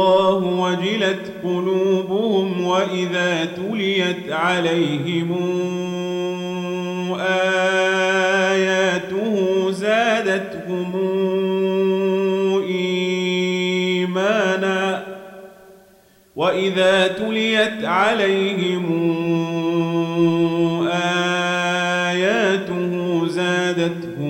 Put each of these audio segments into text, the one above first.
الله وجلت قلوبهم وإذا تليت عليهم آياته زادتهم إيمانا وإذا تليت عليهم آياته زادتهم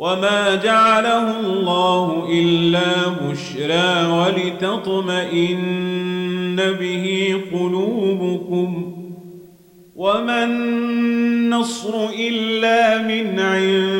وما جعله الله إلا بشرى ولتطمئن به قلوبكم وما النصر إلا من عند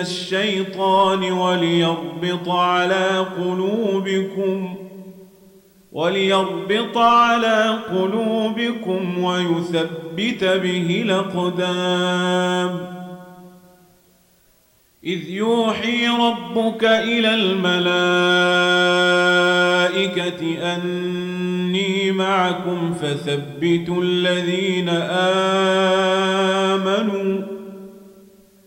الشيطان وليربط على قلوبكم وليربط على قلوبكم ويثبت به الأقدام إذ يوحي ربك إلى الملائكة أني معكم فثبتوا الذين آمنوا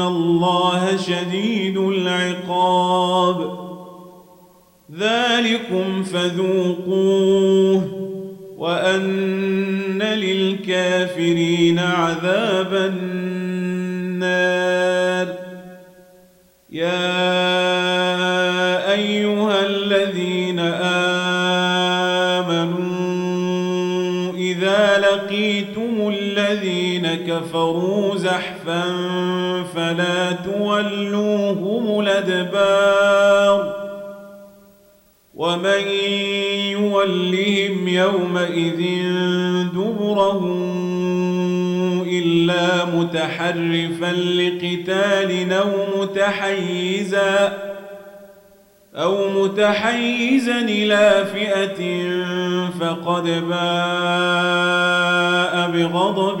الله شديد العقاب ذلكم فذوقوه وأن للكافرين عذاب النار كفروا زحفا فلا تولوهم الأدبار ومن يولهم يومئذ دبره إلا متحرفا لقتال أو متحيزا أو متحيزا إلى فئة فقد باء بغضب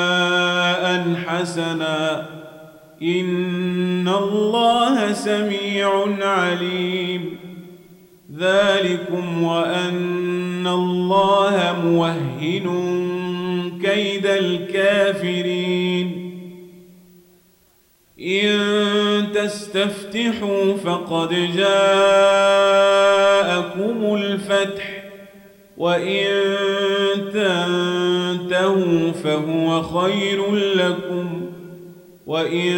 حسنا. إن الله سميع عليم. ذلكم وأن الله موهن كيد الكافرين. إن تستفتحوا فقد جاءكم الفتح. وإن تنتهوا فهو خير لكم وإن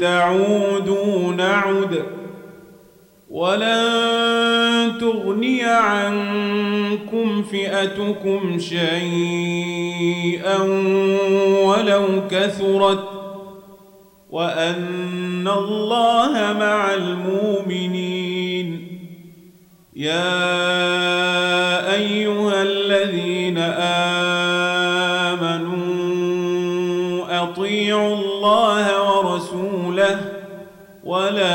تعودوا نعد ولن تغني عنكم فئتكم شيئا ولو كثرت وأن الله مع المؤمنين يا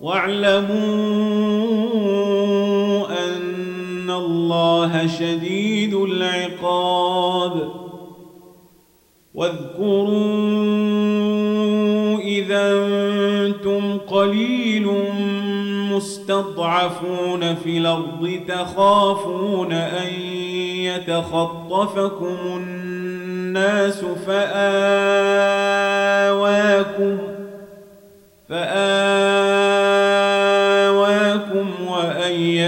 واعلموا أن الله شديد العقاب. واذكروا إذا أنتم قليل مستضعفون في الأرض تخافون أن يتخطفكم الناس فآواكم فآواكم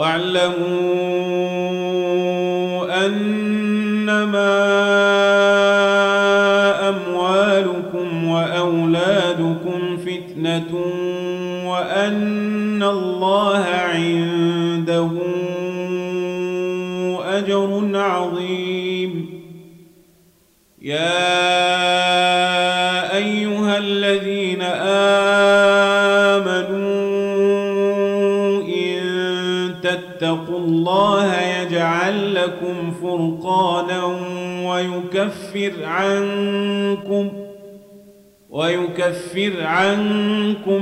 واعلموا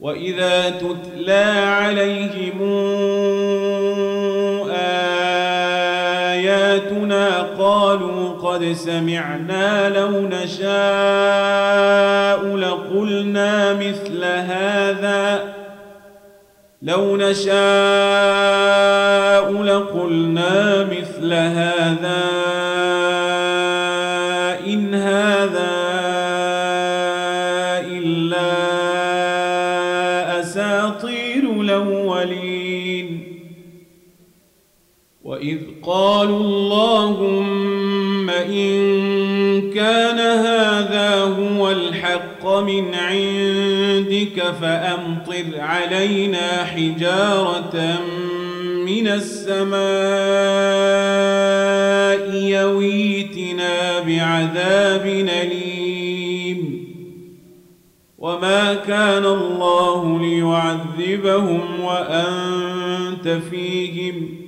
وإذا تتلى عليهم آياتنا قالوا قد سمعنا لو نشاء لقلنا مثل هذا لو نشاء لقلنا مثل هذا إن هذا قالوا اللهم إن كان هذا هو الحق من عندك فأمطر علينا حجارة من السماء يويتنا بعذاب أليم. وما كان الله ليعذبهم وأنت فيهم.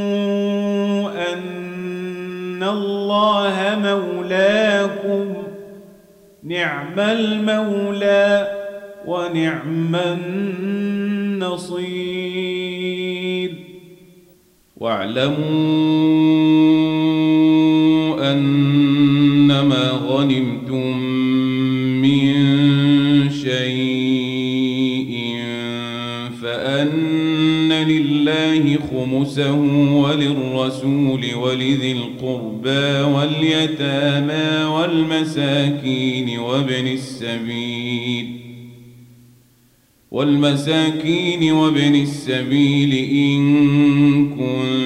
الله مولاكم نعم المولى ونعم النصير واعلموا خمسه وللرسول ولذي القربى واليتامى والمساكين وابن السبيل والمساكين وابن السبيل إن كنتم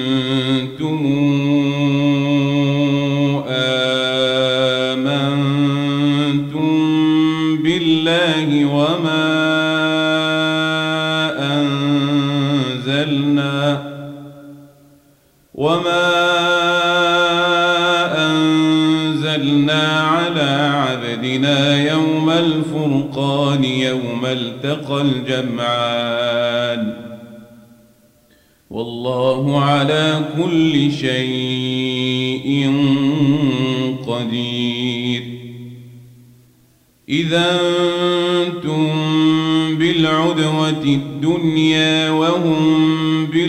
وما أنزلنا على عبدنا يوم الفرقان يوم التقى الجمعان والله على كل شيء قدير إذا أنتم بالعدوة الدنيا وهم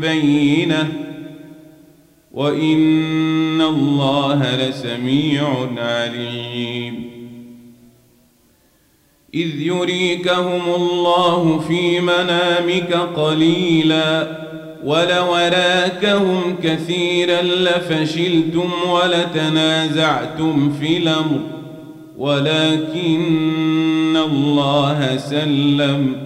بينة وإن الله لسميع عليم إذ يريكهم الله في منامك قليلاً ولو راكهم كثيرا لفشلتم ولتنازعتم في الأمر ولكن الله سلم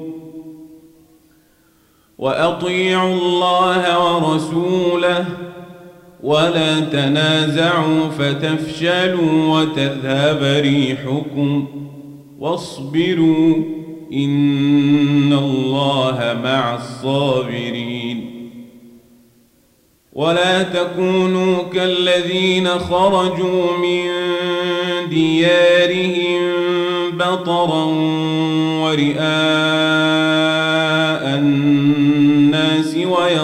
وأطيعوا الله ورسوله ولا تنازعوا فتفشلوا وتذهب ريحكم واصبروا إن الله مع الصابرين. ولا تكونوا كالذين خرجوا من ديارهم بطرا ورئاء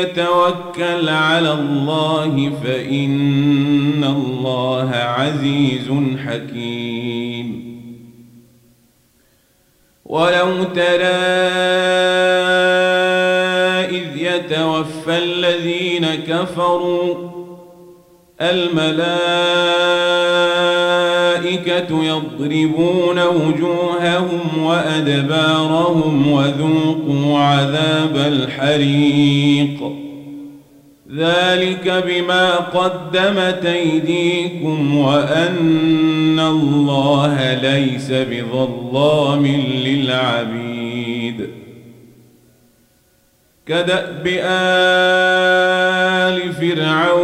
يتوكل على الله فإن الله عزيز حكيم. ولو ترى إذ يتوفى الذين كفروا الملائكة يضربون وجوههم وأدبارهم وذوقوا عذاب الحريق. ذلك بما قدمت أيديكم وأن الله ليس بظلام للعبيد. كدأب آل فرعون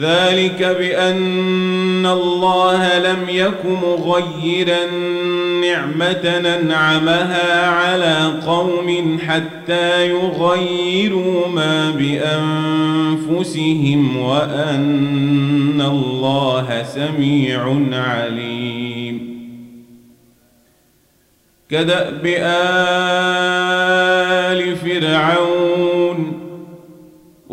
ذلك بأن الله لم يك مغيرا نعمة ننعمها على قوم حتى يغيروا ما بأنفسهم وأن الله سميع عليم. كدأب آل فرعون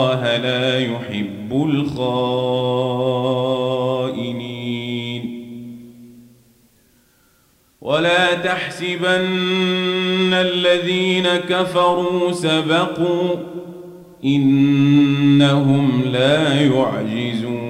الله لا يحب الخائنين. ولا تحسبن الذين كفروا سبقوا إنهم لا يعجزون.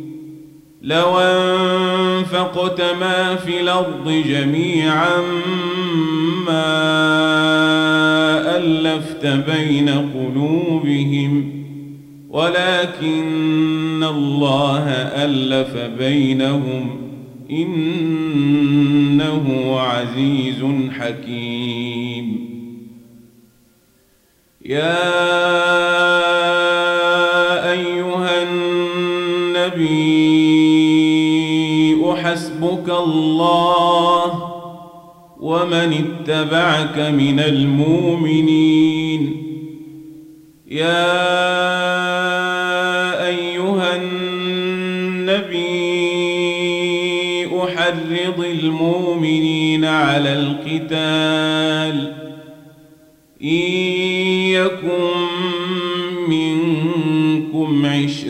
لو أنفقت ما في الأرض جميعا ما ألفت بين قلوبهم ولكن الله ألف بينهم إنه عزيز حكيم. يا حسبك الله ومن اتبعك من المؤمنين. يا أيها النبي أحرض المؤمنين على القتال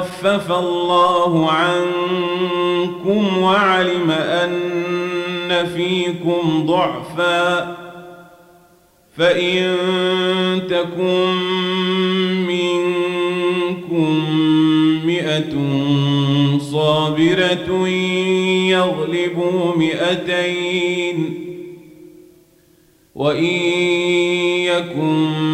خفف الله عنكم وعلم أن فيكم ضعفا فإن تكن منكم مئة صابرة يغلبوا مئتين وإن يكن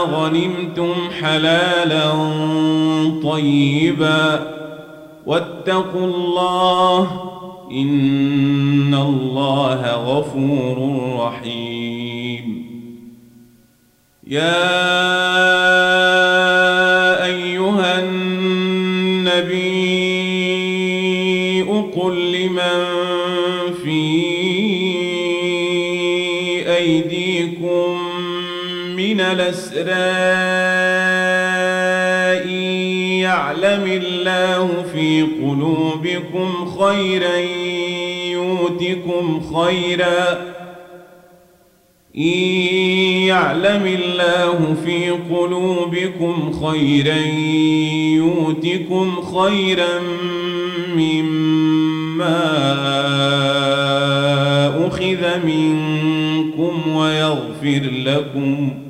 غنمتم حلالا طيبا واتقوا الله إن الله غفور رحيم يا أيها النبي قل الأسرى يعلم الله في قلوبكم خيرا يؤتكم خيرا. إن يعلم الله في قلوبكم خيرا يؤتكم خيرا مما أخذ منكم ويغفر لكم.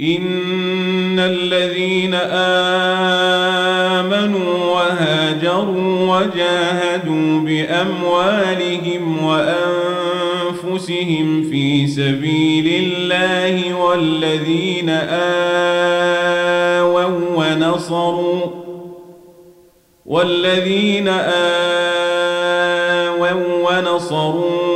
إن الذين آمنوا وهاجروا وجاهدوا بأموالهم وأنفسهم في سبيل الله والذين آووا ونصروا والذين آووا ونصروا